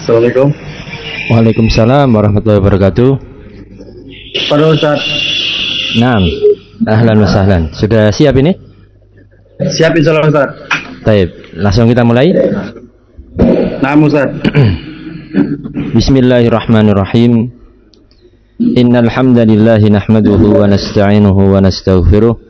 Assalamualaikum. Waalaikumsalam warahmatullahi wabarakatuh. Pada Ustaz. Naam. Ahlan wa sahlan. Sudah siap ini? Siap insyaallah Ustaz. Baik, langsung kita mulai. Nah, Ustaz. Bismillahirrahmanirrahim. Innal hamdalillah nahmaduhu wa nasta'inuhu wa nastaghfiruh.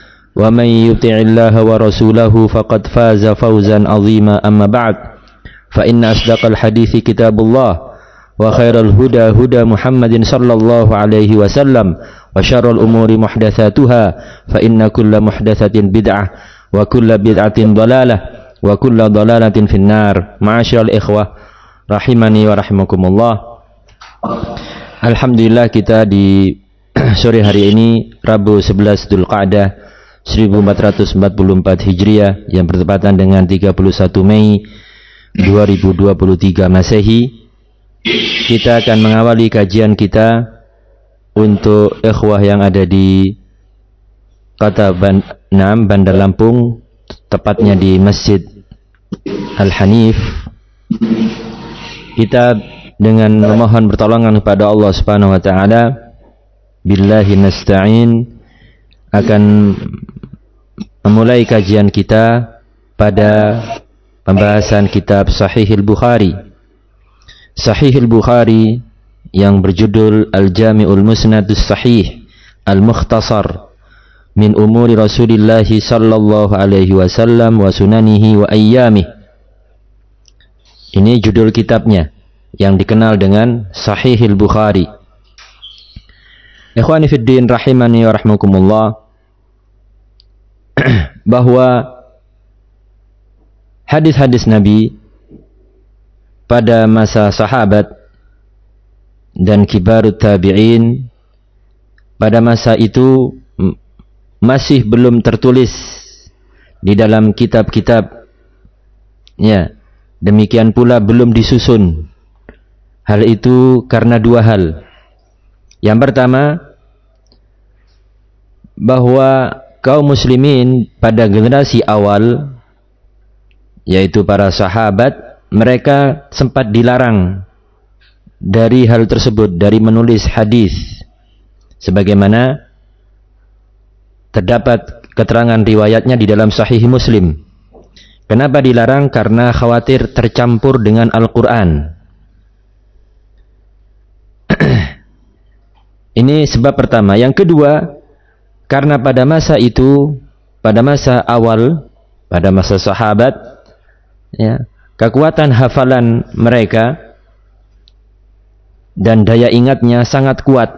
ومن يطع الله ورسوله فقد فاز فوزا عظيما أما بعد فإن أصدق الحديث كتاب الله وخير الهدى هدى محمد صلى الله عليه وسلم وشر الأمور محدثاتها فإن كل محدثة بدعة وكل بدعة ضلالة wa kulla dalalatin finnar ma'asyiral ikhwah rahimani wa rahimakumullah Alhamdulillah kita di sore hari ini Rabu 11 Dzulqa'dah 1444 Hijriah yang bertepatan dengan 31 Mei 2023 Masehi kita akan mengawali kajian kita untuk ikhwah yang ada di kota Ban Bandar Lampung tepatnya di Masjid Al-Hanif. Kita dengan memohon pertolongan kepada Allah Subhanahu wa taala billahi nasta'in akan memulai kajian kita pada pembahasan kitab Sahihil Bukhari. Sahihil Bukhari yang berjudul Al-Jami'ul Musnadus Sahih Al-Mukhtasar min umuri Rasulillah sallallahu alaihi wasallam wa sunanihi wa ayyamih. Ini judul kitabnya yang dikenal dengan Sahihil Bukhari. Ikhwani fid din rahimani wa rahmakumullah bahwa hadis-hadis Nabi pada masa sahabat dan kibarut tabi'in pada masa itu masih belum tertulis di dalam kitab-kitab. Ya demikian pula belum disusun hal itu karena dua hal. Yang pertama bahwa kaum muslimin pada generasi awal yaitu para sahabat mereka sempat dilarang dari hal tersebut dari menulis hadis sebagaimana terdapat keterangan riwayatnya di dalam sahih Muslim. Kenapa dilarang? Karena khawatir tercampur dengan Al-Quran. Ini sebab pertama. Yang kedua, karena pada masa itu, pada masa awal, pada masa sahabat, ya, kekuatan hafalan mereka dan daya ingatnya sangat kuat.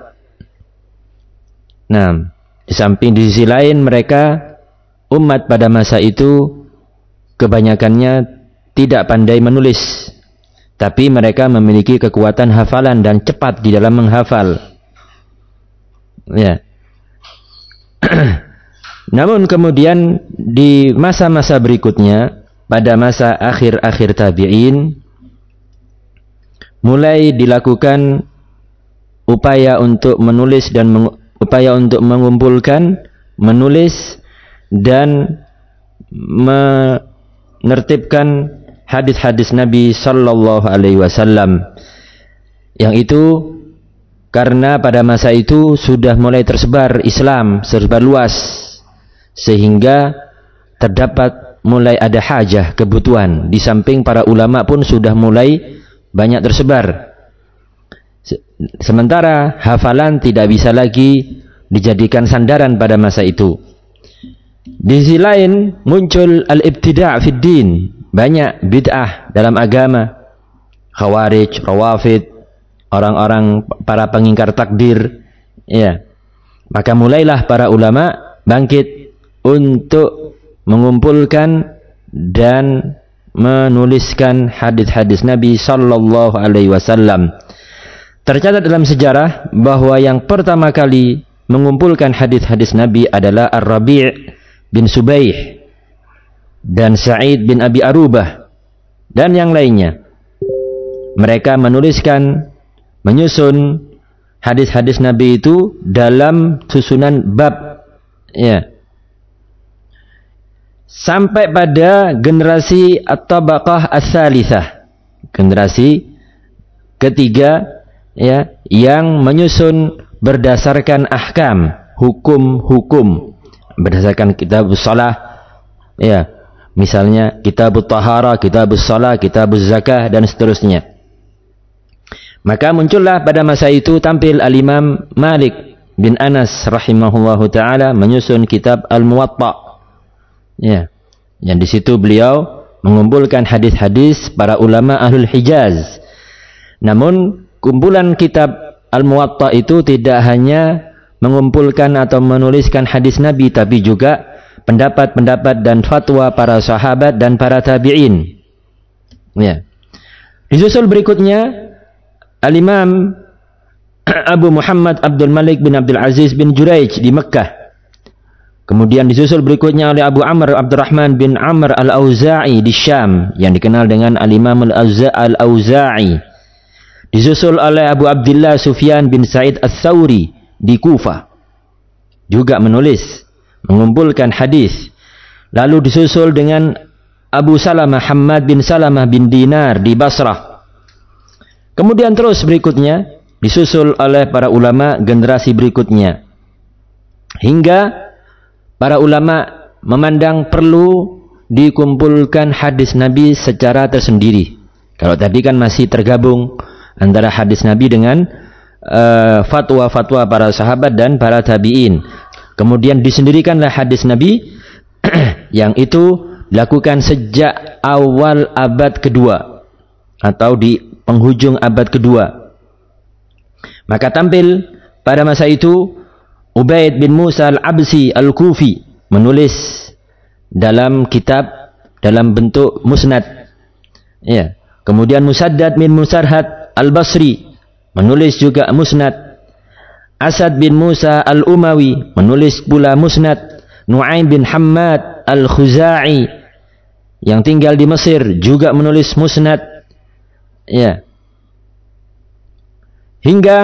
Nah, di samping di sisi lain mereka umat pada masa itu kebanyakannya tidak pandai menulis. Tapi mereka memiliki kekuatan hafalan dan cepat di dalam menghafal. Ya. Namun kemudian di masa-masa berikutnya, pada masa akhir-akhir tabi'in, mulai dilakukan upaya untuk menulis dan upaya untuk mengumpulkan, menulis dan menertibkan hadis-hadis Nabi sallallahu alaihi wasallam. Yang itu karena pada masa itu sudah mulai tersebar Islam serba luas sehingga terdapat mulai ada hajah kebutuhan di samping para ulama pun sudah mulai banyak tersebar Sementara hafalan tidak bisa lagi dijadikan sandaran pada masa itu. Di sisi lain muncul al-ibtida' fid din, banyak bid'ah dalam agama. Khawarij, Rawafid, orang-orang para pengingkar takdir, ya. Maka mulailah para ulama bangkit untuk mengumpulkan dan menuliskan hadis-hadis Nabi sallallahu alaihi wasallam. Tercatat dalam sejarah bahwa yang pertama kali mengumpulkan hadis-hadis Nabi adalah Ar-Rabi' bin Subaih dan Sa'id bin Abi Arubah dan yang lainnya. Mereka menuliskan, menyusun hadis-hadis Nabi itu dalam susunan bab. Ya. Sampai pada generasi At-Tabaqah As-Salisah. Generasi ketiga ya yang menyusun berdasarkan ahkam, hukum-hukum berdasarkan kitab salah ya misalnya kitab tahara, kitab salah, kitab zakah dan seterusnya. Maka muncullah pada masa itu tampil al-Imam Malik bin Anas rahimahullahu taala menyusun kitab Al-Muwatta. Ya. Yang di situ beliau mengumpulkan hadis-hadis para ulama Ahlul Hijaz. Namun kumpulan kitab Al-Muwatta itu tidak hanya mengumpulkan atau menuliskan hadis Nabi tapi juga pendapat-pendapat dan fatwa para sahabat dan para tabi'in. Ya. Disusul berikutnya Al-Imam Abu Muhammad Abdul Malik bin Abdul Aziz bin Juraij di Mekkah. Kemudian disusul berikutnya oleh Abu Amr Abdurrahman bin Amr Al-Auza'i di Syam yang dikenal dengan Al-Imam Al-Auza'i. Disusul oleh Abu Abdullah Sufyan bin Said Al-Thawri di Kufa. Juga menulis, mengumpulkan hadis. Lalu disusul dengan Abu Salamah Hamad bin Salamah bin Dinar di Basrah. Kemudian terus berikutnya disusul oleh para ulama generasi berikutnya. Hingga para ulama memandang perlu dikumpulkan hadis Nabi secara tersendiri. Kalau tadi kan masih tergabung antara hadis Nabi dengan eh, fatwa-fatwa uh, para sahabat dan para tabi'in. Kemudian disendirikanlah hadis Nabi yang itu dilakukan sejak awal abad kedua atau di penghujung abad kedua. Maka tampil pada masa itu Ubaid bin Musa al-Absi al-Kufi menulis dalam kitab dalam bentuk musnad. Ya. Kemudian Musaddad bin Musarhad al-Basri menulis juga musnad. Asad bin Musa al-Umawi menulis pula musnad. Nuaim bin Hamad al-Khuzai yang tinggal di Mesir juga menulis musnad. Ya. Hingga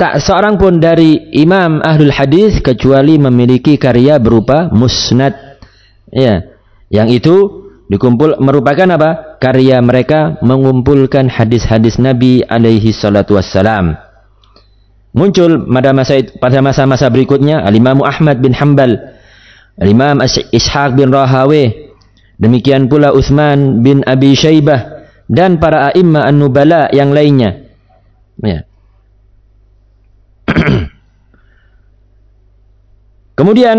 tak seorang pun dari imam ahlul hadis kecuali memiliki karya berupa musnad. Ya. Yang itu dikumpul merupakan apa? Karya mereka mengumpulkan hadis-hadis Nabi alaihi salatu wassalam. Muncul pada masa pada masa-masa berikutnya Al-Imam Ahmad bin Hanbal, Al-Imam Ishaq bin Rahawih, demikian pula Uthman bin Abi Shaybah, dan para a'imma an-nubala yang lainnya. Ya. Kemudian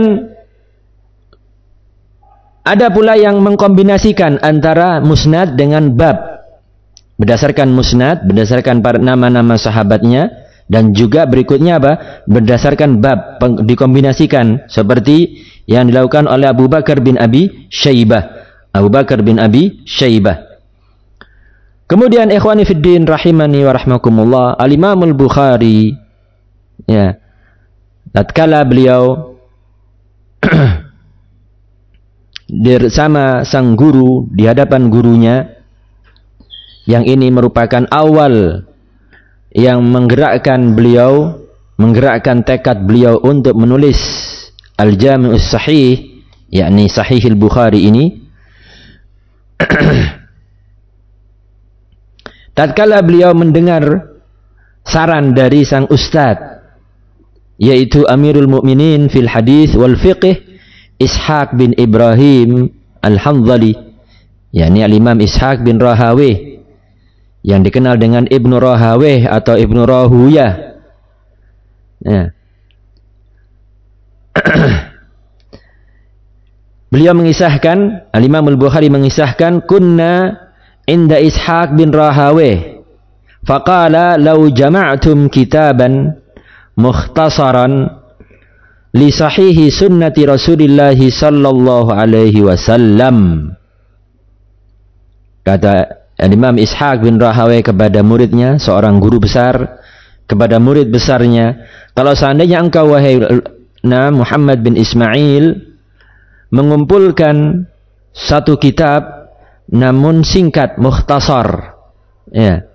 ada pula yang mengkombinasikan antara musnad dengan bab. Berdasarkan musnad, berdasarkan nama-nama sahabatnya dan juga berikutnya apa? Berdasarkan bab dikombinasikan seperti yang dilakukan oleh Abu Bakar bin Abi Syaibah. Abu Bakar bin Abi Syaibah. Kemudian ikhwani fiddin rahimani wa rahmakumullah Al-Imam Al-Bukhari ya. Tatkala beliau bersama sang guru di hadapan gurunya yang ini merupakan awal yang menggerakkan beliau menggerakkan tekad beliau untuk menulis Al-Jami'us Sahih yakni Sahih Al-Bukhari ini tatkala beliau mendengar saran dari sang ustadz yaitu Amirul Mukminin fil hadis wal fiqh Ishaq bin Ibrahim Al-Hanzali yakni Al-Imam Ishaq bin Rahawi yang dikenal dengan Ibnu Rahawi atau Ibnu Rahuyah ya. Beliau mengisahkan Al-Imam Al-Bukhari mengisahkan kunna inda Ishaq bin Rahaweh. Faqala law jama'tum kitaban mukhtasaran li sahihi sunnati Rasulillah sallallahu alaihi wasallam. Kata Imam Ishaq bin Rahawai kepada muridnya, seorang guru besar, kepada murid besarnya, kalau seandainya engkau wahai nah, Muhammad bin Ismail mengumpulkan satu kitab namun singkat mukhtasar. Ya.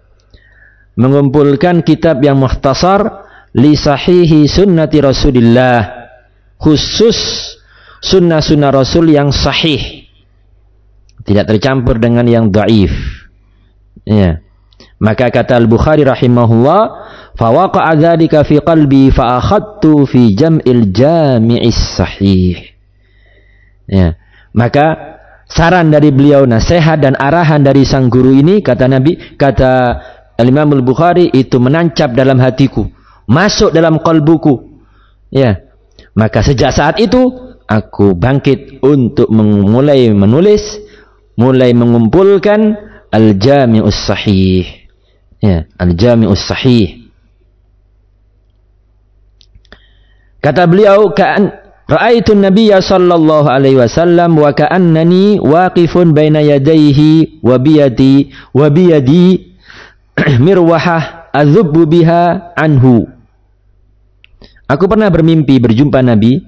Mengumpulkan kitab yang mukhtasar li sahihi sunnati Rasulillah khusus sunnah-sunnah Rasul yang sahih. Tidak tercampur dengan yang dhaif. Ya. Maka kata Al-Bukhari rahimahullah fawaqa'a dzalika fi qalbi fa akhadtu fi jam'il jami'is sahih. Ya. Maka saran dari beliau nasihat dan arahan dari sang guru ini kata Nabi kata Imam Al-Bukhari itu menancap dalam hatiku, masuk dalam kalbuku. Ya. Maka sejak saat itu aku bangkit untuk memulai menulis, mulai mengumpulkan Al-Jami'us Sahih. Ya, Al-Jami'us Sahih. Kata beliau, "Ka'an Ra'aitu Nabiya sallallahu alaihi wasallam wa ka'annani waqifun baina yadayhi wa biyadi wa biyadi mirwahah adzubbu biha anhu. Aku pernah bermimpi berjumpa Nabi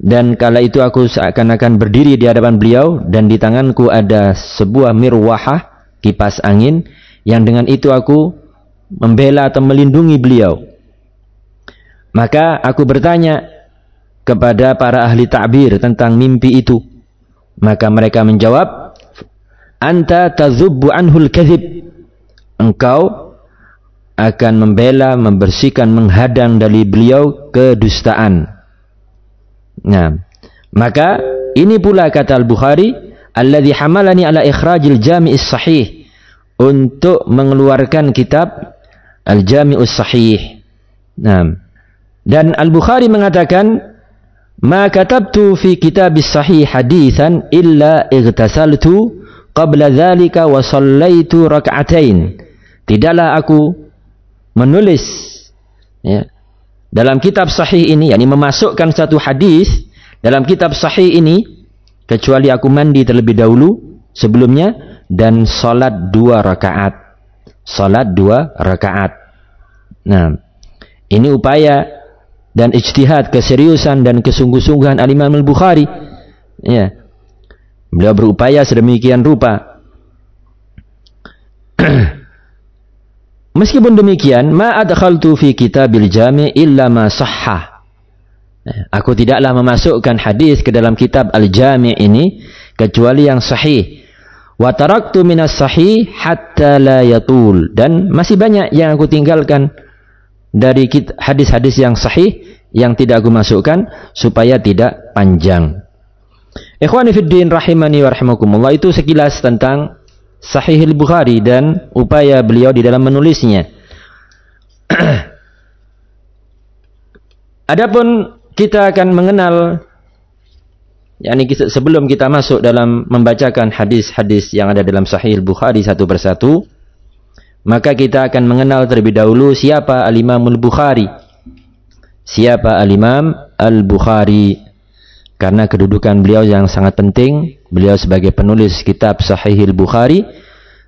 dan kala itu aku seakan-akan berdiri di hadapan beliau dan di tanganku ada sebuah mirwahah kipas angin yang dengan itu aku membela atau melindungi beliau. Maka aku bertanya, kepada para ahli ta'bir tentang mimpi itu. Maka mereka menjawab, Anta tazubbu anhul kadhib. Engkau akan membela, membersihkan, menghadang dari beliau kedustaan. Nah, maka ini pula kata Al-Bukhari, alladhi hamalani ala ikhrajil jami'is sahih untuk mengeluarkan kitab Al-Jami'us Sahih. Nah, dan Al-Bukhari mengatakan Ma katabtu fi kitabis sahih hadithan illa igtasaltu qabla dhalika wa sallaitu rak'atain. Tidaklah aku menulis ya, dalam kitab sahih ini yakni memasukkan satu hadis dalam kitab sahih ini kecuali aku mandi terlebih dahulu sebelumnya dan salat dua rakaat. Salat dua rakaat. Nah, ini upaya dan ijtihad keseriusan dan kesungguh-sungguhan Al-Imam Al-Bukhari ya. Beliau berupaya sedemikian rupa. Meskipun demikian ma adkhaltu fi kitabil jami' illa ma sahha. Ya, aku tidaklah memasukkan hadis ke dalam kitab Al-Jami' ini kecuali yang sahih. Wa taraktu minas sahih hatta la yatul. Dan masih banyak yang aku tinggalkan dari hadis-hadis yang sahih yang tidak aku masukkan supaya tidak panjang. Ikhwani fiddin rahimani wa rahimakumullah itu sekilas tentang Sahih Al-Bukhari dan upaya beliau di dalam menulisnya. Adapun kita akan mengenal yakni sebelum kita masuk dalam membacakan hadis-hadis yang ada dalam Sahih Al-Bukhari satu persatu, maka kita akan mengenal terlebih dahulu siapa Al-Imam Al-Bukhari. Siapa Al-Imam Al-Bukhari? Karena kedudukan beliau yang sangat penting, beliau sebagai penulis kitab Sahih Al-Bukhari,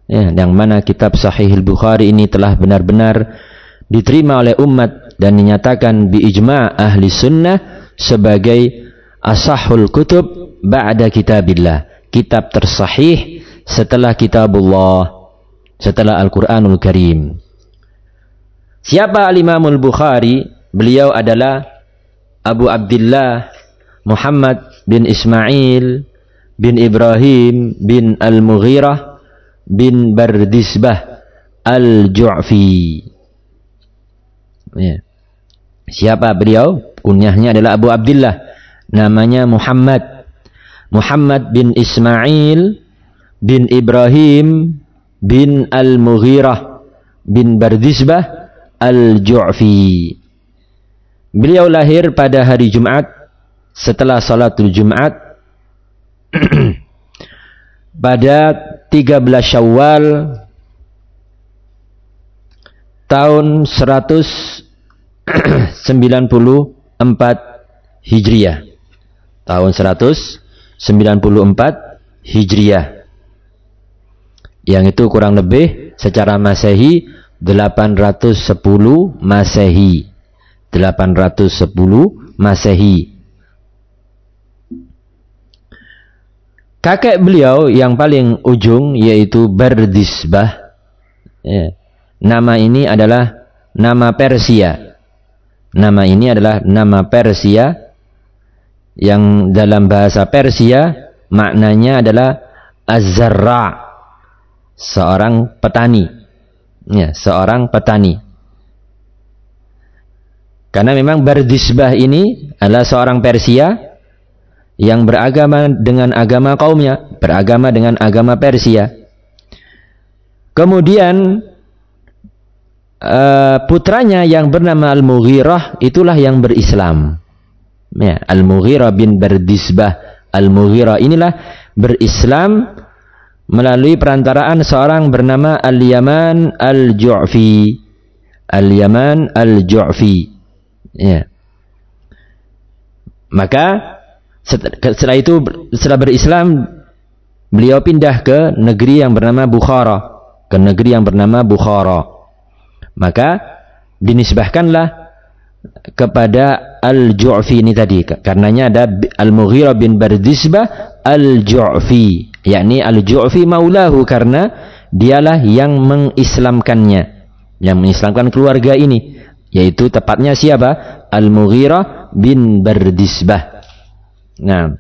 ya, yang mana kitab Sahih Al-Bukhari ini telah benar-benar diterima oleh umat dan dinyatakan bi ijma' ahli sunnah sebagai asahul kutub ba'da kitabillah. Kitab tersahih setelah kitabullah setelah Al-Quranul Karim. Siapa Al-Imamul Bukhari? Beliau adalah Abu Abdullah Muhammad bin Ismail bin Ibrahim bin Al-Mughirah bin Bardisbah Al-Ju'fi. Ya. Siapa beliau? Kunyahnya adalah Abu Abdullah. Namanya Muhammad. Muhammad bin Ismail bin Ibrahim bin Al-Mughirah bin Bardisbah Al-Ju'fi. Beliau lahir pada hari Jumat setelah salatul Jumat pada 13 Syawal tahun 194 Hijriah. Tahun 194 Hijriah. Yang itu kurang lebih secara Masehi 810 Masehi. 810 Masehi. Kakek beliau yang paling ujung yaitu Berdisbah. Ya. Nama ini adalah nama Persia. Nama ini adalah nama Persia yang dalam bahasa Persia maknanya adalah Azra, seorang petani. Ya, seorang petani. Karena memang Berdisbah ini adalah seorang Persia yang beragama dengan agama kaumnya, beragama dengan agama Persia. Kemudian uh, putranya yang bernama Al-Mughirah itulah yang berislam. Ya, Al-Mughirah bin Berdisbah Al-Mughirah inilah berislam melalui perantaraan seorang bernama Al-Yaman Al-Ju'fi. Al-Yaman Al-Ju'fi. Ya. Maka setelah itu setelah berislam beliau pindah ke negeri yang bernama Bukhara, ke negeri yang bernama Bukhara. Maka dinisbahkanlah kepada Al-Ju'fi ini tadi. Karenanya ada Al-Mughirah bin Bardisbah Al-Ju'fi, yakni Al-Ju'fi maulahu karena dialah yang mengislamkannya, yang mengislamkan keluarga ini, yaitu tepatnya siapa? Al-Mughirah bin Bardisbah. Nah.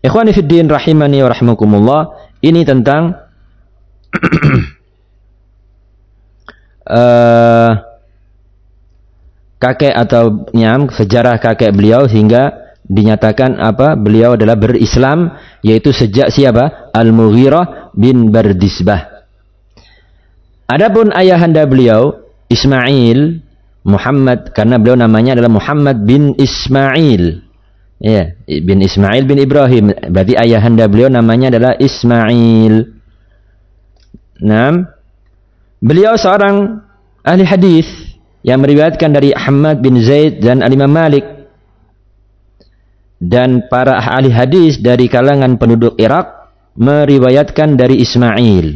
Ikhwani fiddin rahimani wa rahimakumullah, ini tentang uh, kakek atau nyam sejarah kakek beliau hingga dinyatakan apa beliau adalah berislam yaitu sejak siapa Al-Mughirah bin Bardisbah. Adapun ayahanda beliau Ismail Muhammad karena beliau namanya adalah Muhammad bin Ismail Ya, bin Ismail bin Ibrahim. Berarti ayahanda beliau namanya adalah Ismail. Nam. Beliau seorang ahli hadis yang meriwayatkan dari Ahmad bin Zaid dan Al-Imam Malik. Dan para ahli hadis dari kalangan penduduk Irak meriwayatkan dari Ismail.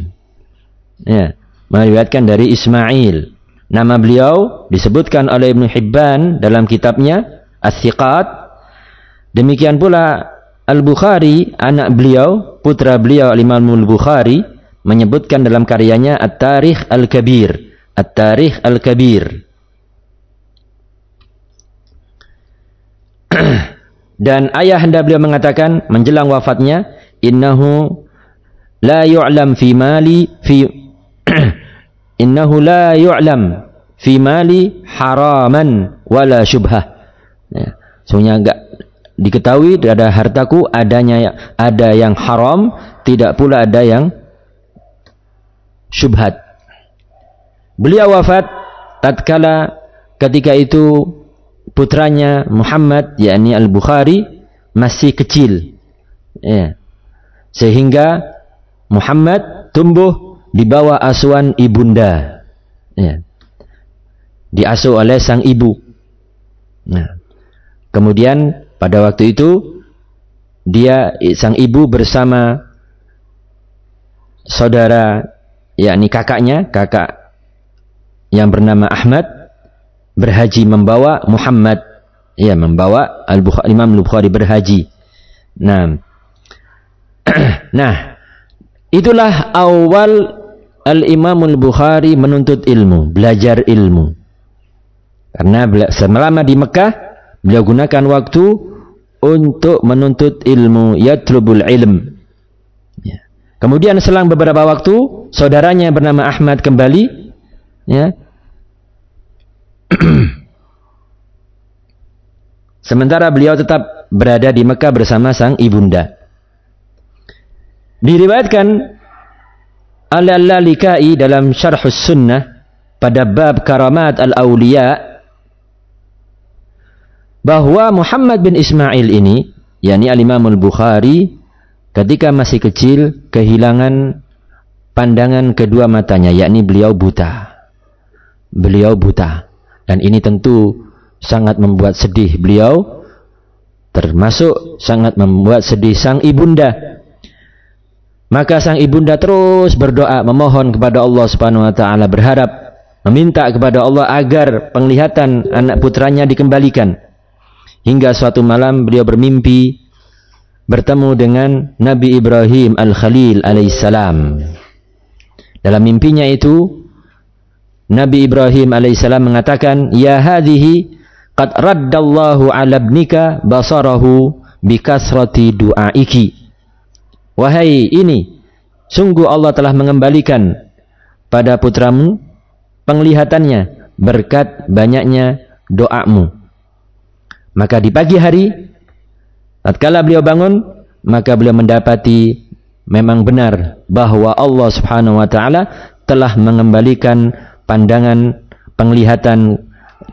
Ya, meriwayatkan dari Ismail. Nama beliau disebutkan oleh Ibn Hibban dalam kitabnya As-Siqat Demikian pula Al-Bukhari, anak beliau, putra beliau Imam Al-Bukhari menyebutkan dalam karyanya At-Tarikh Al-Kabir. At-Tarikh Al-Kabir. Dan ayah anda beliau mengatakan menjelang wafatnya, innahu la yu'lam fi mali fi innahu la yu'lam fi mali haraman wala syubhah. Ya, Sebenarnya enggak diketahui ada hartaku adanya ada yang haram tidak pula ada yang syubhat beliau wafat tatkala ketika itu putranya Muhammad yakni Al-Bukhari masih kecil. Ya. Sehingga Muhammad tumbuh di bawah asuhan ibunda. Ya. Diasuh oleh sang ibu. Nah. Kemudian pada waktu itu dia sang ibu bersama saudara yakni kakaknya, kakak yang bernama Ahmad berhaji membawa Muhammad ya membawa Al-Bukhari Imam Al-Bukhari berhaji. Nah. nah, itulah awal Al-Imam Al-Bukhari menuntut ilmu, belajar ilmu. Karena selama di Mekah beliau gunakan waktu untuk menuntut ilmu yatlubul ilm ya. kemudian selang beberapa waktu saudaranya bernama Ahmad kembali ya sementara beliau tetap berada di Mekah bersama sang ibunda diriwayatkan Al-Lalikai dalam Syarhus Sunnah pada bab karamat al-awliya bahwa Muhammad bin Ismail ini yakni Al-Imam Al-Bukhari ketika masih kecil kehilangan pandangan kedua matanya yakni beliau buta. Beliau buta dan ini tentu sangat membuat sedih beliau termasuk sangat membuat sedih sang ibunda. Maka sang ibunda terus berdoa memohon kepada Allah Subhanahu wa taala berharap meminta kepada Allah agar penglihatan anak putranya dikembalikan. Hingga suatu malam beliau bermimpi bertemu dengan Nabi Ibrahim Al-Khalil alaihissalam. Dalam mimpinya itu Nabi Ibrahim alaihissalam mengatakan, "Ya hadhihi qad raddallahu 'ala basarahu bikasrati du'aiki." Wahai ini, sungguh Allah telah mengembalikan pada putramu penglihatannya berkat banyaknya doamu. Maka di pagi hari Tatkala beliau bangun, maka beliau mendapati memang benar bahwa Allah Subhanahu wa taala telah mengembalikan pandangan penglihatan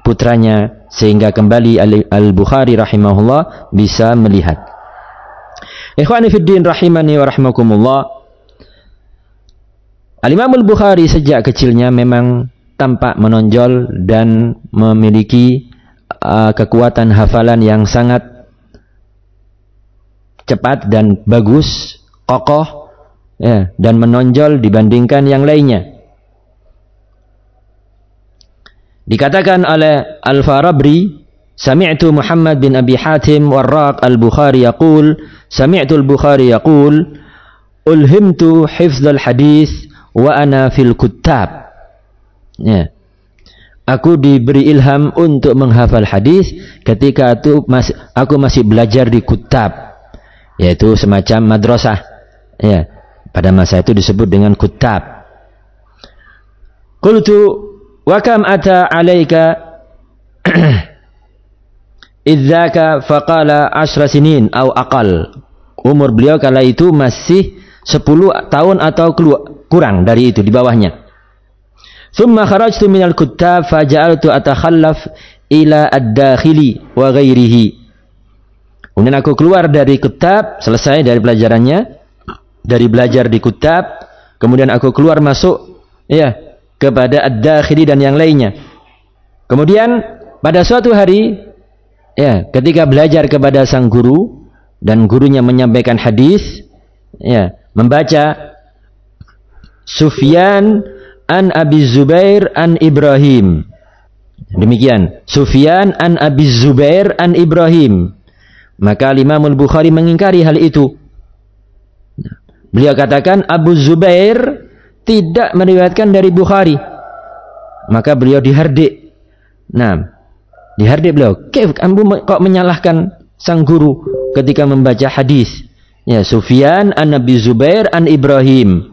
putranya sehingga kembali Al-Bukhari rahimahullah bisa melihat. Ikhwani fid din rahimani wa rahmakumullah. Al-Imam Al-Bukhari sejak kecilnya memang tampak menonjol dan memiliki uh, kekuatan hafalan yang sangat cepat dan bagus, kokoh, ya, dan menonjol dibandingkan yang lainnya. Dikatakan oleh Al-Farabri, Sami'tu Muhammad bin Abi Hatim warraq Al-Bukhari yaqul, Sami'tu Al-Bukhari yaqul, Ulhimtu hifdzal hadis wa ana fil kuttab. Ya. Aku diberi ilham untuk menghafal hadis ketika itu masih, aku masih belajar di kutab yaitu semacam madrasah ya pada masa itu disebut dengan kutab qultu wa kam ata alaika idzaka faqala asra sinin au aqal. Umur beliau kala itu masih 10 tahun atau kurang dari itu di bawahnya. Thumma kharajtu minal kuttab faja'altu atakhallaf ila ad-dakhili wa ghairihi. Kemudian aku keluar dari kitab, selesai dari pelajarannya, dari belajar di kitab, kemudian aku keluar masuk ya kepada ad-dakhili dan yang lainnya. Kemudian pada suatu hari ya, ketika belajar kepada sang guru dan gurunya menyampaikan hadis, ya, membaca Sufyan an Abi Zubair an Ibrahim. Demikian, Sufyan an Abi Zubair an Ibrahim. Maka Imam Al-Bukhari mengingkari hal itu. Beliau katakan Abu Zubair tidak meriwayatkan dari Bukhari. Maka beliau dihardik. Nah, dihardik beliau. Kif kamu kok menyalahkan sang guru ketika membaca hadis? Ya, Sufyan an Nabi Zubair an Ibrahim.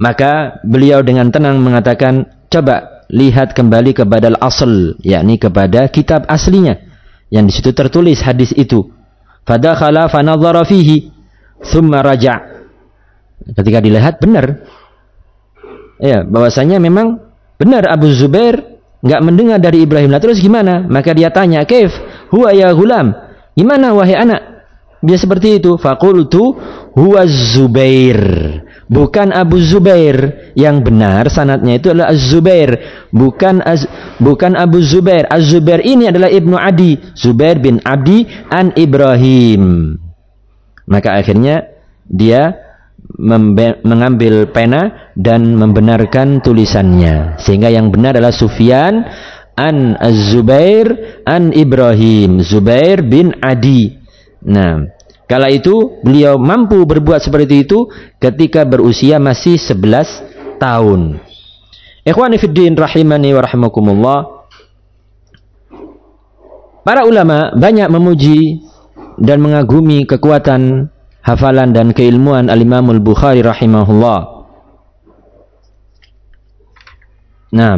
Maka beliau dengan tenang mengatakan, coba lihat kembali kepada al-asl, yakni kepada kitab aslinya yang di situ tertulis hadis itu. Fadakhala fanadhara fihi thumma raja'. Ketika dilihat benar. Ya, bahwasanya memang benar Abu Zubair nggak mendengar dari Ibrahim. Lah terus gimana? Maka dia tanya, "Kaif huwa ya gulam?" Gimana wahai anak? Dia seperti itu. Faqultu huwa Zubair bukan Abu Zubair yang benar sanatnya itu adalah Az-Zubair bukan Az, bukan Abu Zubair Az-Zubair ini adalah Ibnu Adi Zubair bin Abdi an Ibrahim maka akhirnya dia mengambil pena dan membenarkan tulisannya sehingga yang benar adalah Sufyan an Az-Zubair an Ibrahim Zubair bin Adi nah Kala itu beliau mampu berbuat seperti itu ketika berusia masih 11 tahun. Ikhwani fiddin rahimani wa rahimakumullah. Para ulama banyak memuji dan mengagumi kekuatan hafalan dan keilmuan Al-Imamul Bukhari rahimahullah. Nah,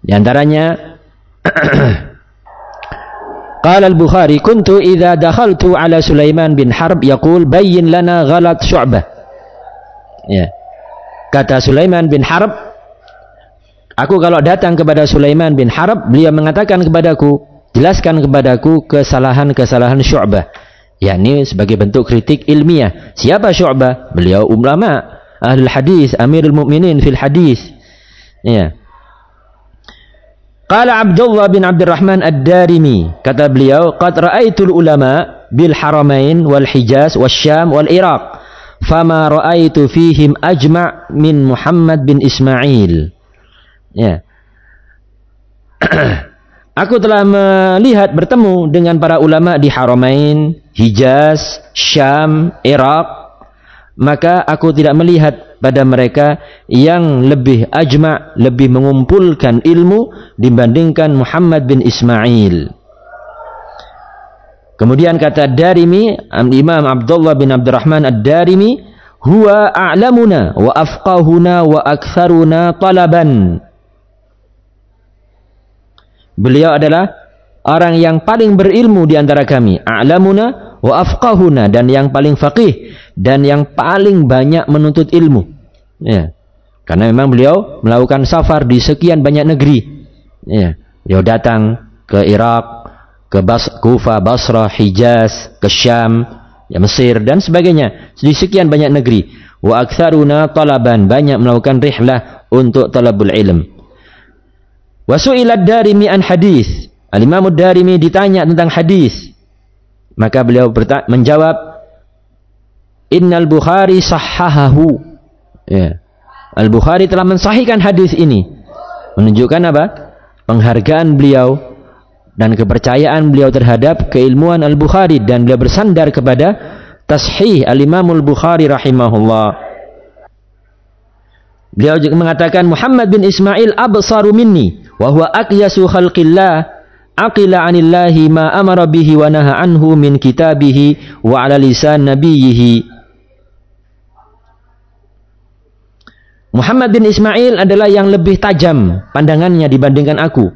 di antaranya قال البخاري كنت إذا دخلت على سليمان bin Harb يقول بين لنا غلط شعبة ya kata Sulaiman bin Harb aku kalau datang kepada Sulaiman bin Harb beliau mengatakan kepadaku jelaskan kepadaku kesalahan-kesalahan Syu'bah yakni sebagai bentuk kritik ilmiah. Siapa Syu'bah? Beliau ulama ahli hadis, Amirul Mukminin fil hadis. Ya. Qala Abdullah bin Abdurrahman Ad-Darimi, kata beliau, "Qad ra'aitul ulama bil haramain wal Hijaz Syam wal Iraq, fama ra'aitu fihim ajma' min Muhammad bin Ismail." Ya. Aku telah melihat bertemu dengan para ulama di Haramain, Hijaz, Syam, Irak. Maka aku tidak melihat pada mereka yang lebih ajma, lebih mengumpulkan ilmu dibandingkan Muhammad bin Ismail. Kemudian kata Darimi, Imam Abdullah bin Abdurrahman Ad-Darimi, huwa a'lamuna wa afqahuna wa aktharuna talaban. Beliau adalah orang yang paling berilmu di antara kami. A'lamuna wa afqahuna dan yang paling faqih dan yang paling banyak menuntut ilmu. Ya. Karena memang beliau melakukan safar di sekian banyak negeri. Ya. Beliau datang ke Irak, ke Bas Kufa, Basrah, Hijaz, ke Syam, ya Mesir dan sebagainya. Di sekian banyak negeri. Wa aktsaruna talaban, banyak melakukan rihlah untuk talabul ilm. Wasu'ilad darimi an hadis. Al-Imam darimi ditanya tentang hadis. Maka beliau menjawab, Innal Bukhari sahahahu. Ya. Al-Bukhari telah mensahihkan hadis ini. Menunjukkan apa? Penghargaan beliau dan kepercayaan beliau terhadap keilmuan Al-Bukhari dan beliau bersandar kepada tashih Al-Imam Al-Bukhari rahimahullah. Beliau juga mengatakan Muhammad bin Ismail absaru minni wa huwa aqyasu khalqillah aqila anillahi ma amara bihi wa naha anhu min kitabihi wa ala lisan nabiyhi Muhammad bin Ismail adalah yang lebih tajam pandangannya dibandingkan aku.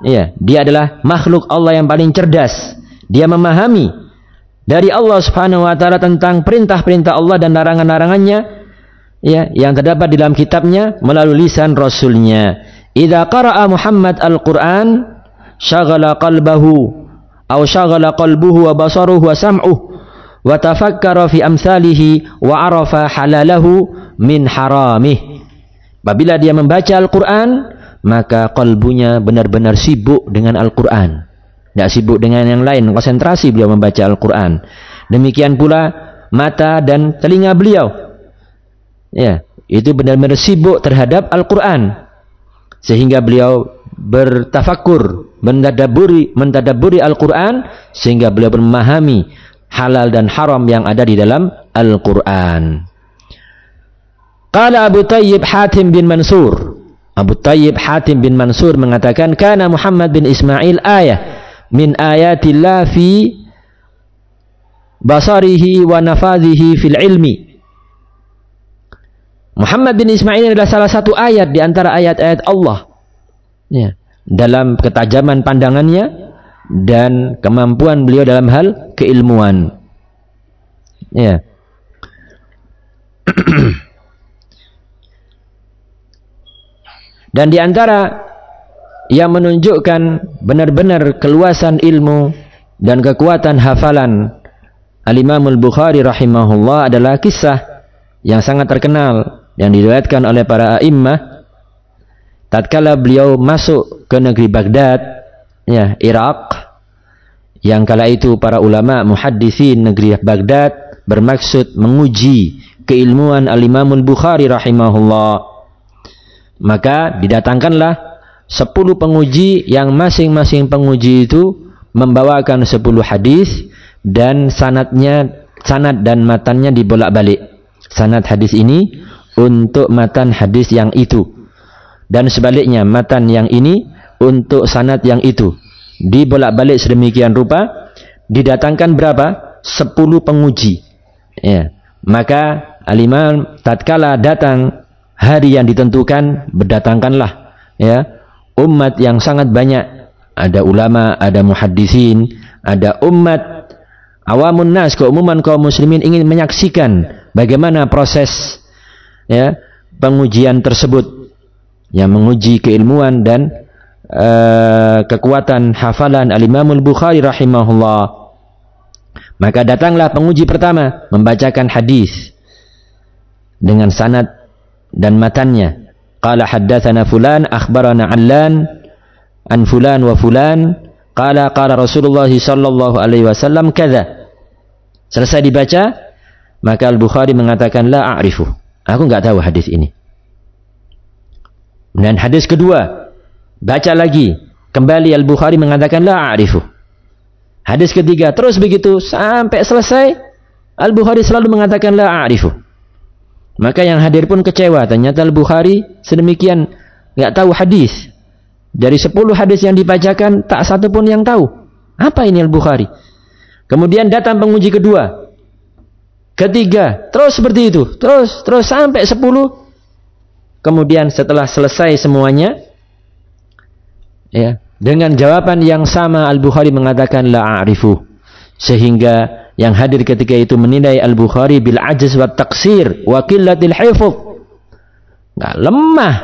Ya, dia adalah makhluk Allah yang paling cerdas. Dia memahami dari Allah Subhanahu wa taala tentang perintah-perintah Allah dan larangan-larangannya ya yang terdapat di dalam kitabnya melalui lisan rasulnya. Idza qara'a Muhammad al-Qur'an syaghala qalbahu aw syaghala qalbuhu wa basaruhu wa sam'uhu wa tafakkara fi amsalihi wa arafa halalahu min haramih. Apabila dia membaca Al-Qur'an, maka kalbunya benar-benar sibuk dengan Al-Qur'an. Tidak sibuk dengan yang lain, konsentrasi beliau membaca Al-Qur'an. Demikian pula mata dan telinga beliau. Ya, itu benar-benar sibuk terhadap Al-Qur'an sehingga beliau bertafakur, mentadaburi, mentadaburi Al-Qur'an sehingga beliau memahami halal dan haram yang ada di dalam Al-Qur'an. Qala Abu Tayyib Hatim bin Mansur. Abu Tayyib Hatim bin Mansur mengatakan kana Muhammad bin Ismail ayah min ayatillah fi basarihi wa nafadhihi fil ilmi Muhammad bin Ismail adalah salah satu ayat di antara ayat-ayat Allah. Ya, dalam ketajaman pandangannya dan kemampuan beliau dalam hal keilmuan. Ya. dan di antara yang menunjukkan benar-benar keluasan ilmu dan kekuatan hafalan Al-Imam Al-Bukhari rahimahullah adalah kisah yang sangat terkenal yang diriwayatkan oleh para a'immah tatkala beliau masuk ke negeri Baghdad ya Irak yang kala itu para ulama muhaddisin negeri Baghdad bermaksud menguji keilmuan al-Imam al-Bukhari rahimahullah maka didatangkanlah sepuluh penguji yang masing-masing penguji itu membawakan sepuluh hadis dan sanatnya sanad dan matannya dibolak-balik sanad hadis ini untuk matan hadis yang itu. Dan sebaliknya matan yang ini untuk sanad yang itu. Dibolak-balik sedemikian rupa, didatangkan berapa? Sepuluh penguji. Ya. Maka alimah tatkala datang hari yang ditentukan, berdatangkanlah ya umat yang sangat banyak. Ada ulama, ada muhaddisin, ada umat awamun nas, keumuman kaum muslimin ingin menyaksikan bagaimana proses ya pengujian tersebut yang menguji keilmuan dan uh, kekuatan hafalan al-Imam al-Bukhari rahimahullah Maka datanglah penguji pertama membacakan hadis dengan sanad dan matannya. Qala haddatsana fulan akhbarana Allan an fulan wa fulan qala qala Rasulullah sallallahu alaihi wasallam kadza. Selesai dibaca, maka Al-Bukhari mengatakan la a'rifu. Aku enggak tahu hadis ini. Dan hadis kedua, baca lagi, kembali Al-Bukhari mengatakan la a'rifu. Hadis ketiga, terus begitu sampai selesai, Al-Bukhari selalu mengatakan la a'rifu. Maka yang hadir pun kecewa. Ternyata Al-Bukhari sedemikian nggak tahu hadis. Dari 10 hadis yang dibacakan tak satu pun yang tahu. Apa ini Al-Bukhari? Kemudian datang penguji kedua. Ketiga, terus seperti itu. Terus, terus sampai 10. Kemudian setelah selesai semuanya, ya, dengan jawaban yang sama Al-Bukhari mengatakan la a'rifu. Sehingga yang hadir ketika itu menilai Al-Bukhari bil ajiz wa taksir wa qillatil hifz. Enggak lemah,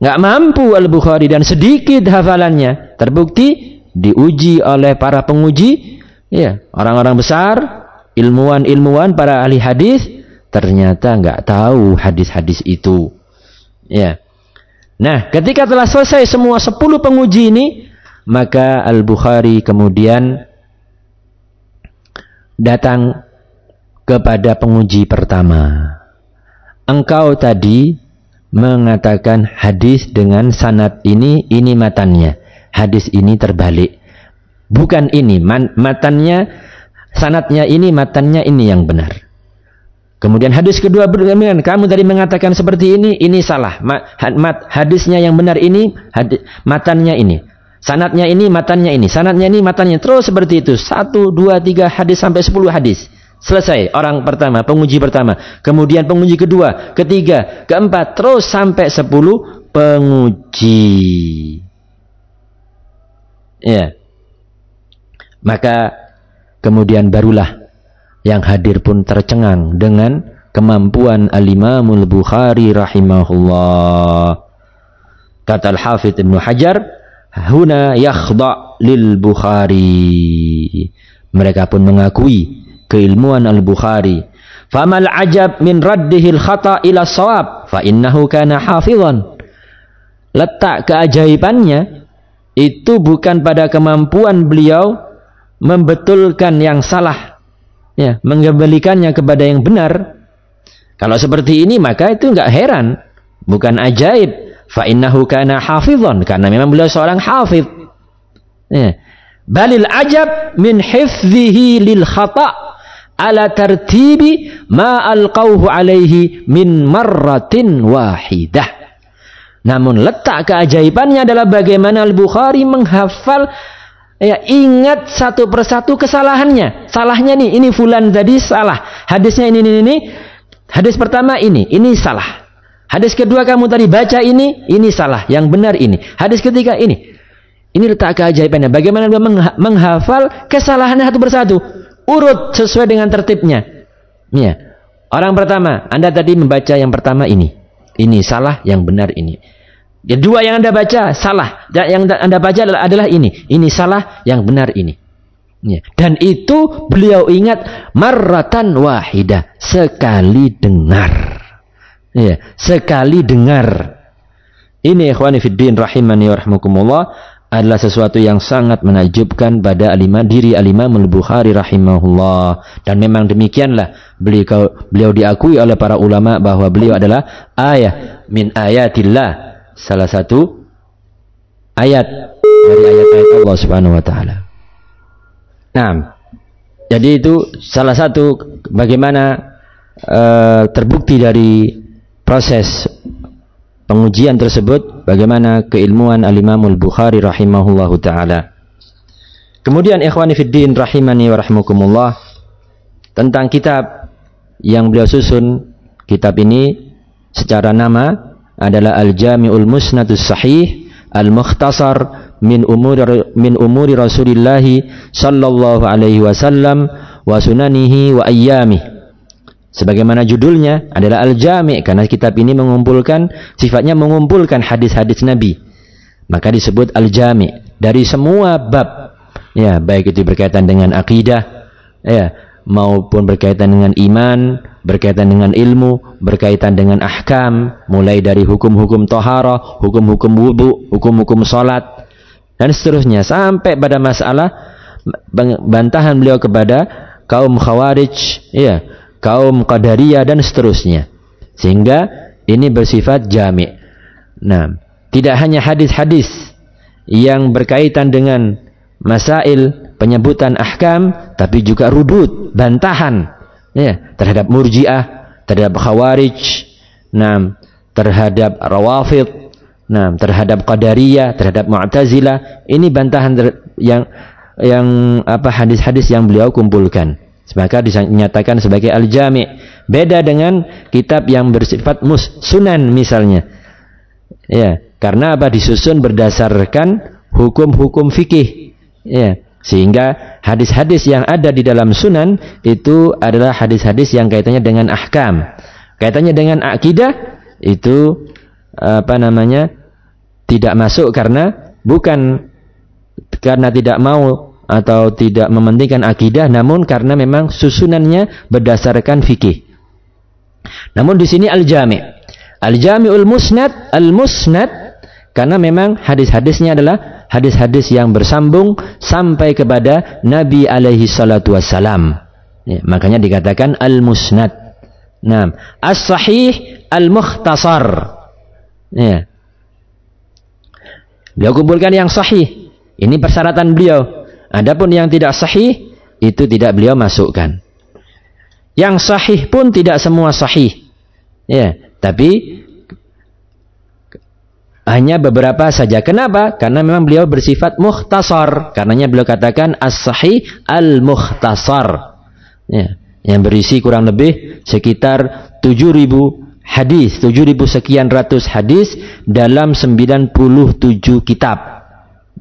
enggak mampu Al-Bukhari dan sedikit hafalannya. Terbukti diuji oleh para penguji, ya, orang-orang besar, ilmuwan-ilmuwan, para ahli hadis ternyata enggak tahu hadis-hadis itu. Ya. Nah, ketika telah selesai semua 10 penguji ini, maka Al-Bukhari kemudian datang kepada penguji pertama. Engkau tadi mengatakan hadis dengan sanat ini, ini matannya. Hadis ini terbalik. Bukan ini, man, matannya, sanatnya ini, matannya ini yang benar. Kemudian hadis kedua berkaitan kamu tadi mengatakan seperti ini, ini salah. hadisnya yang benar ini, hadis, matannya ini. Sanatnya ini, matannya ini. Sanatnya ini, matannya. Terus seperti itu. Satu, dua, tiga hadis sampai sepuluh hadis. Selesai. Orang pertama, penguji pertama. Kemudian penguji kedua, ketiga, keempat. Terus sampai sepuluh penguji. Ya. Maka kemudian barulah yang hadir pun tercengang dengan kemampuan al-Imamul Bukhari rahimahullah. Kata Al-Hafidh Ibn Hajar, huna yakhda lil Bukhari. Mereka pun mengakui keilmuan Al-Bukhari. Famal ajab min raddihi al-khata ila sawab fa innahu kana hafizan. Letak keajaibannya itu bukan pada kemampuan beliau membetulkan yang salah ya mengembalikannya kepada yang benar. Kalau seperti ini maka itu enggak heran. Bukan ajaib. Fa innahu kana hafizan karena memang beliau seorang hafiz. Ya. balil ajab min hifzihi lil khata ala tartibi ma alqauhu alaihi min marratin wahidah. Namun letak keajaibannya adalah bagaimana Al-Bukhari menghafal ya ingat satu persatu kesalahannya salahnya nih ini fulan tadi salah hadisnya ini ini ini hadis pertama ini ini salah Hadis kedua kamu tadi baca ini, ini salah. Yang benar ini. Hadis ketiga ini. Ini letak keajaibannya. Bagaimana dia menghafal kesalahannya satu persatu. Urut sesuai dengan tertibnya. Ya. Orang pertama, Anda tadi membaca yang pertama ini. Ini salah, yang benar ini. Yang dua yang Anda baca salah. Yang Anda baca adalah, ini. Ini salah, yang benar ini. Ya. Dan itu beliau ingat marratan wahidah. Sekali dengar. Ya, sekali dengar. Ini ikhwani fiddin rahimani wa rahmukumullah adalah sesuatu yang sangat menakjubkan pada alima diri al-Imam al-Bukhari rahimahullah dan memang demikianlah beliau beliau diakui oleh para ulama bahwa beliau adalah ayat min ayatillah salah satu ayat dari ayat-ayat Allah Subhanahu wa taala. Nah, jadi itu salah satu bagaimana uh, terbukti dari proses pengujian tersebut bagaimana keilmuan al-Imamul Bukhari rahimahullahu taala. Kemudian ikhwani fiddin rahimani wa rahmukumullah tentang kitab yang beliau susun kitab ini secara nama adalah Al-Jami'ul Musnadus Sahih Al-Mukhtasar min umuri min umuri Rasulillah sallallahu alaihi wasallam wa sunanihi wa ayyamihi Sebagaimana judulnya adalah Al-Jami' karena kitab ini mengumpulkan sifatnya mengumpulkan hadis-hadis Nabi. Maka disebut Al-Jami' dari semua bab. Ya, baik itu berkaitan dengan akidah, ya maupun berkaitan dengan iman, berkaitan dengan ilmu, berkaitan dengan ahkam, mulai dari hukum-hukum tohara, hukum-hukum wudhu, hukum-hukum salat, dan seterusnya sampai pada masalah bantahan beliau kepada kaum khawarij, ya, kaum qadariyah dan seterusnya. Sehingga ini bersifat jami'. Nah, tidak hanya hadis-hadis yang berkaitan dengan masail penyebutan ahkam, tapi juga rudud, bantahan ya, terhadap murjiah, terhadap khawarij, nah, terhadap rawafid, nah, terhadap qadariyah, terhadap mu'tazilah. Ini bantahan yang yang apa hadis-hadis yang beliau kumpulkan. Maka dinyatakan sebagai al-jami. Beda dengan kitab yang bersifat mus sunan misalnya. Ya, karena apa disusun berdasarkan hukum-hukum fikih. Ya, sehingga hadis-hadis yang ada di dalam sunan itu adalah hadis-hadis yang kaitannya dengan ahkam. Kaitannya dengan akidah itu apa namanya? tidak masuk karena bukan karena tidak mau atau tidak mementingkan akidah namun karena memang susunannya berdasarkan fikih. Namun di sini al-jami'. Al-jami'ul musnad, al-musnad karena memang hadis-hadisnya adalah hadis-hadis yang bersambung sampai kepada Nabi alaihi salatu wassalam. Ya, makanya dikatakan al-musnad. Nah, as-sahih al-mukhtasar. Ya. Beliau kumpulkan yang sahih. Ini persyaratan beliau. Adapun yang tidak sahih itu tidak beliau masukkan. Yang sahih pun tidak semua sahih. Ya, tapi hanya beberapa saja. Kenapa? Karena memang beliau bersifat mukhtasar. Karenanya beliau katakan as-sahih al-mukhtasar. Ya, yang berisi kurang lebih sekitar 7000 hadis, 7000 sekian ratus hadis dalam 97 kitab.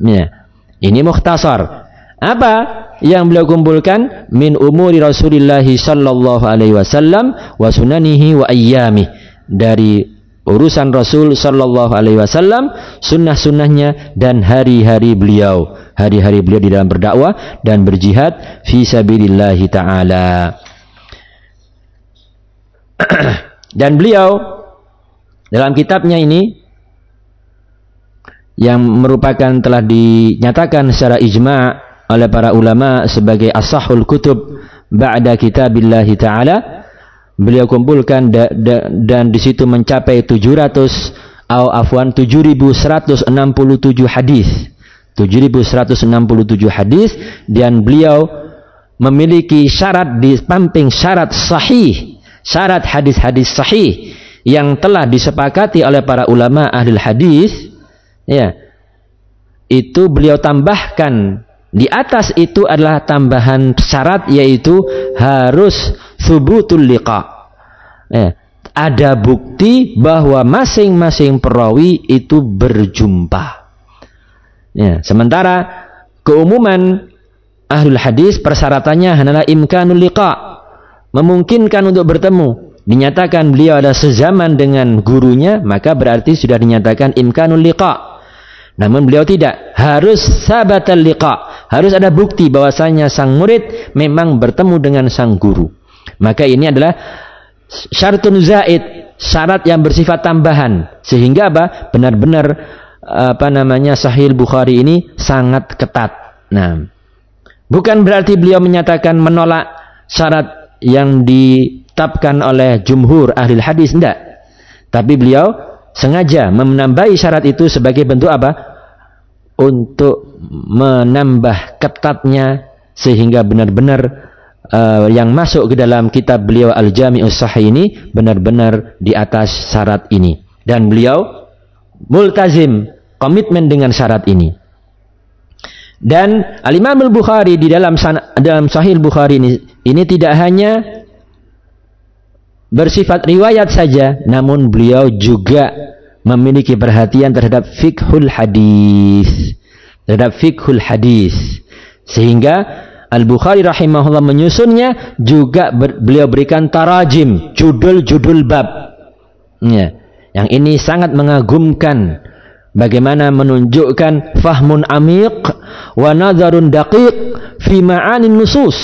Ya. Ini mukhtasar. Apa yang beliau kumpulkan? Min umuri Rasulullah sallallahu alaihi wasallam wa sunanihi wa ayyami. Dari urusan Rasul Sallallahu Alaihi Wasallam, sunnah-sunnahnya dan hari-hari beliau, hari-hari beliau di dalam berdakwah dan berjihad fi taala. dan beliau dalam kitabnya ini yang merupakan telah dinyatakan secara ijma' oleh para ulama sebagai asahul kutub ba'da kitabillah taala beliau kumpulkan da, da, dan di situ mencapai 700 atau afwan 7167 hadis. 7167 hadis dan beliau memiliki syarat di samping syarat sahih, syarat hadis-hadis sahih yang telah disepakati oleh para ulama ahli hadis ya. Itu beliau tambahkan di atas itu adalah tambahan syarat yaitu harus subutul liqa. Eh, ada bukti bahwa masing-masing perawi itu berjumpa. Ya, sementara keumuman ahlul hadis persyaratannya adalah imkanul liqa. Memungkinkan untuk bertemu. Dinyatakan beliau ada sezaman dengan gurunya, maka berarti sudah dinyatakan imkanul liqa. Namun beliau tidak. Harus sabatal liqa. Harus ada bukti bahwasanya sang murid memang bertemu dengan sang guru. Maka ini adalah syaratun zaid, syarat yang bersifat tambahan. Sehingga apa? Benar-benar apa namanya Sahih Bukhari ini sangat ketat. Nah, bukan berarti beliau menyatakan menolak syarat yang ditetapkan oleh jumhur ahli hadis tidak. Tapi beliau sengaja menambahi syarat itu sebagai bentuk apa? Untuk menambah ketatnya sehingga benar-benar uh, yang masuk ke dalam kitab beliau Al-Jami'us Sahih ini benar-benar di atas syarat ini. Dan beliau multazim, komitmen dengan syarat ini. Dan Al-Imam Al-Bukhari di dalam dalam Sahih Bukhari ini ini tidak hanya bersifat riwayat saja, namun beliau juga memiliki perhatian terhadap fikhul hadis. Terhadap fikhul hadis. Sehingga Al-Bukhari rahimahullah menyusunnya juga ber, beliau berikan tarajim, judul-judul bab. Ya. Yang ini sangat mengagumkan bagaimana menunjukkan fahmun amiq wa nazarun daqiq fi ma'anin nusus.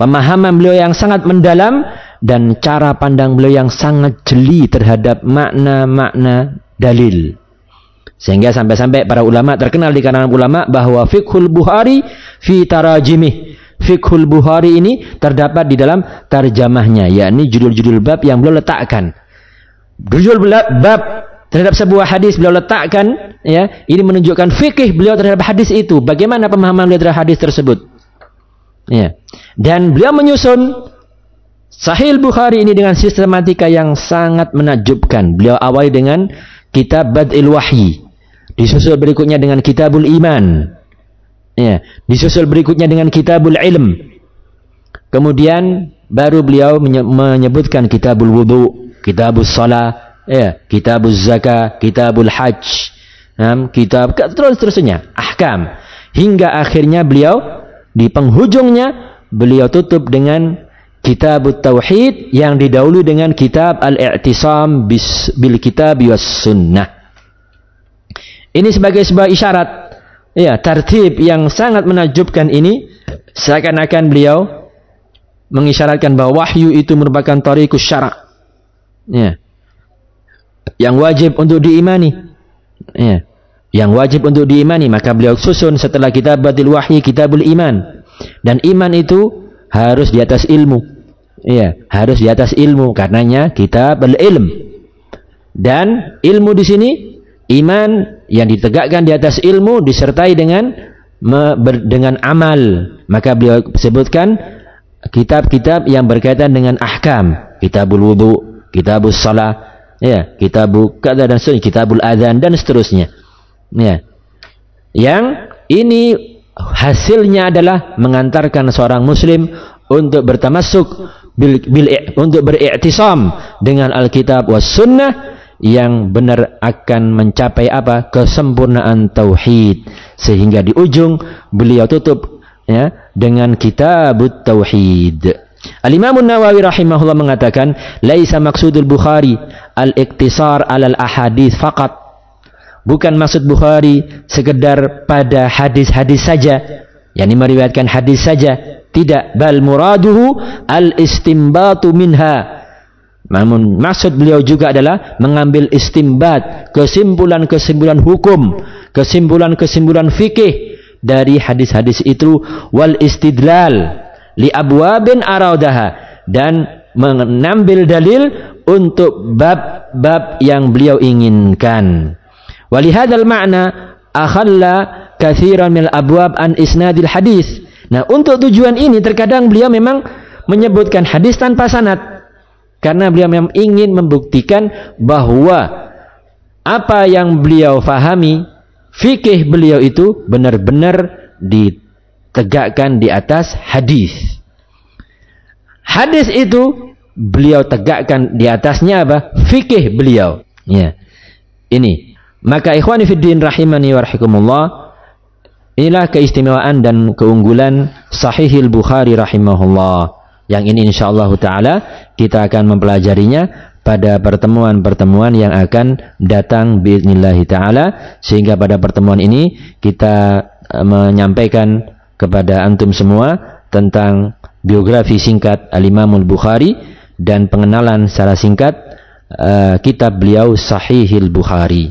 pemahaman beliau yang sangat mendalam dan cara pandang beliau yang sangat jeli terhadap makna-makna dalil. Sehingga sampai-sampai para ulama terkenal di kalangan ulama bahwa fikhul Bukhari fi tarajimih. Fikhul Bukhari ini terdapat di dalam tarjamahnya, yakni judul-judul bab yang beliau letakkan. Judul bab terhadap sebuah hadis beliau letakkan, ya, ini menunjukkan fikih beliau terhadap hadis itu. Bagaimana pemahaman beliau terhadap hadis tersebut? Ya. Dan beliau menyusun Sahih Bukhari ini dengan sistematika yang sangat menakjubkan. Beliau awali dengan kitab Bad'il Wahyi. Disusul berikutnya dengan Kitabul Iman. Ya, disusul berikutnya dengan Kitabul Ilm. Kemudian baru beliau menyebutkan Kitabul Wudu, Kitabul Salah, ya, Kitabul Zakah, Kitabul Hajj, um, kitab terus terusnya, ahkam. Hingga akhirnya beliau di penghujungnya beliau tutup dengan Kitab Tauhid yang didahului dengan kitab Al-I'tisam bil Kitab was Sunnah. Ini sebagai sebuah isyarat. Ya, tertib yang sangat menakjubkan ini seakan-akan beliau mengisyaratkan bahwa wahyu itu merupakan tarikus syara. Ya. Yang wajib untuk diimani. Ya. Yang wajib untuk diimani maka beliau susun setelah kitab Badil Wahyi Kitabul Iman. Dan iman itu harus di atas ilmu. Ya, harus di atas ilmu karenanya kita ilm. Dan ilmu di sini iman yang ditegakkan di atas ilmu disertai dengan dengan amal. Maka beliau sebutkan kitab-kitab yang berkaitan dengan ahkam, kitabul wudu, kitabul salah, ya, kitabul kada dan seterusnya, kitabul adzan dan seterusnya. Ya. Yang ini hasilnya adalah mengantarkan seorang muslim untuk bertamasuk bil, bil untuk beriktisam dengan Alkitab was sunnah yang benar akan mencapai apa? kesempurnaan tauhid. Sehingga di ujung beliau tutup ya dengan kitab tauhid. Al-Imam Nawawi rahimahullah mengatakan, "Laisa maksudul Bukhari al-iktisar 'alal ahadits faqat." Bukan maksud Bukhari sekedar pada hadis-hadis saja, yakni meriwayatkan hadis saja, tidak. Bal muraduhu al-istinbatu minha. Namun maksud beliau juga adalah mengambil istimbat, kesimpulan-kesimpulan hukum, kesimpulan-kesimpulan fikih dari hadis-hadis itu. Wal istidlal li abwabin aradaha. Dan mengambil dalil untuk bab-bab yang beliau inginkan. Walihadal makna akhalla kathiran mil abwab an isnadil hadis. Nah, untuk tujuan ini terkadang beliau memang menyebutkan hadis tanpa sanad. Karena beliau memang ingin membuktikan bahwa apa yang beliau fahami, fikih beliau itu benar-benar ditegakkan di atas hadis. Hadis itu beliau tegakkan di atasnya apa? Fikih beliau. Ya. Ini. Maka ikhwani fiddin rahimani wa rahikumullah. Inilah keistimewaan dan keunggulan Sahihil Bukhari rahimahullah. Yang ini insyaallah taala kita akan mempelajarinya pada pertemuan-pertemuan yang akan datang bismillah taala sehingga pada pertemuan ini kita e, menyampaikan kepada antum semua tentang biografi singkat Al-Imamul Bukhari dan pengenalan secara singkat uh, kitab beliau Sahihil Bukhari.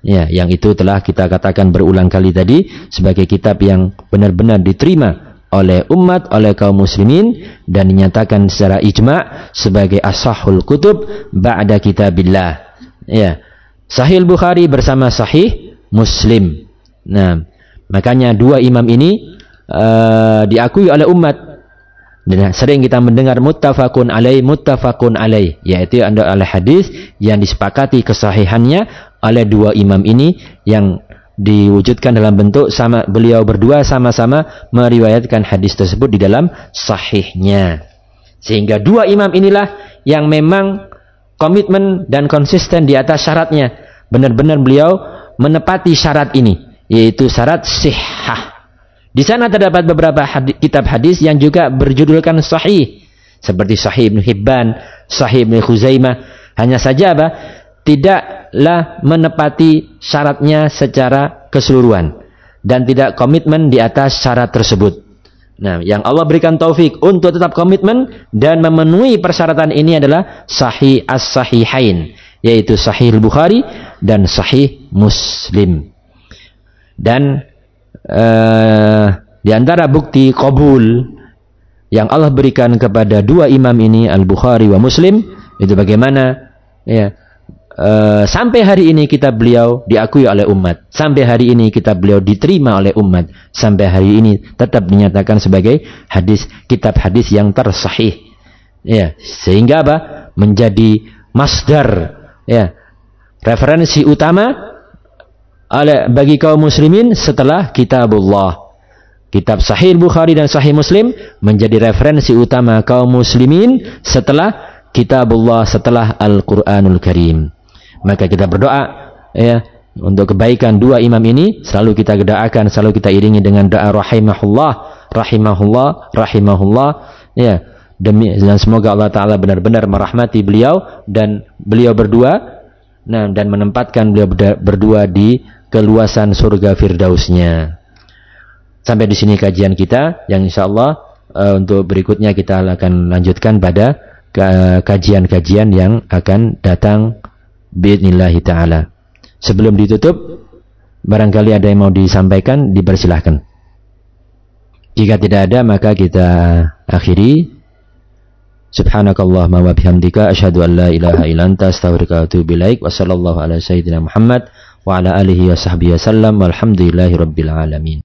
Ya, yang itu telah kita katakan berulang kali tadi sebagai kitab yang benar-benar diterima oleh umat, oleh kaum muslimin dan dinyatakan secara ijma sebagai asahul kutub ba'da kitabillah. Ya. Sahih Bukhari bersama Sahih Muslim. Nah, makanya dua imam ini uh, diakui oleh umat dan sering kita mendengar muttafaqun alaih muttafaqun alaih yaitu ada oleh hadis yang disepakati kesahihannya oleh dua imam ini yang diwujudkan dalam bentuk sama beliau berdua sama-sama meriwayatkan hadis tersebut di dalam sahihnya. Sehingga dua imam inilah yang memang komitmen dan konsisten di atas syaratnya. Benar-benar beliau menepati syarat ini, yaitu syarat sihah. Di sana terdapat beberapa kitab hadis yang juga berjudulkan sahih. Seperti Sahih Ibn Hibban, Sahih Ibn Khuzaimah. Hanya saja apa? Tidaklah menepati syaratnya secara keseluruhan dan tidak komitmen di atas syarat tersebut. Nah, yang Allah berikan taufik untuk tetap komitmen dan memenuhi persyaratan ini adalah sahih as-sahihain, yaitu sahih Bukhari dan sahih Muslim. Dan uh, di antara bukti kabul yang Allah berikan kepada dua imam ini Al-Bukhari wa Muslim itu bagaimana ya uh, sampai hari ini kitab beliau diakui oleh umat. Sampai hari ini kitab beliau diterima oleh umat. Sampai hari ini tetap dinyatakan sebagai hadis kitab hadis yang tersahih. Ya, sehingga apa? Menjadi masdar ya, referensi utama oleh bagi kaum muslimin setelah kitabullah. Kitab Sahih Bukhari dan Sahih Muslim menjadi referensi utama kaum muslimin setelah kitabullah setelah Al-Qur'anul Karim. Maka kita berdoa ya untuk kebaikan dua imam ini selalu kita doakan, selalu kita iringi dengan doa rahimahullah, rahimahullah, rahimahullah ya demi dan semoga Allah taala benar-benar merahmati beliau dan beliau berdua nah dan menempatkan beliau berdua di keluasan surga firdausnya. Sampai di sini kajian kita yang insya Allah uh, untuk berikutnya kita akan lanjutkan pada kajian-kajian yang akan datang Bismillahi ta'ala. Sebelum ditutup, barangkali ada yang mau disampaikan, dipersilahkan. Jika tidak ada, maka kita akhiri. Subhanakallahumma wa bihamdika asyhadu an la ilaha illa anta astaghfiruka wa atubu ilaik wa sallallahu ala sayyidina Muhammad wa ala alihi wa sahbihi wasallam walhamdulillahi rabbil alamin.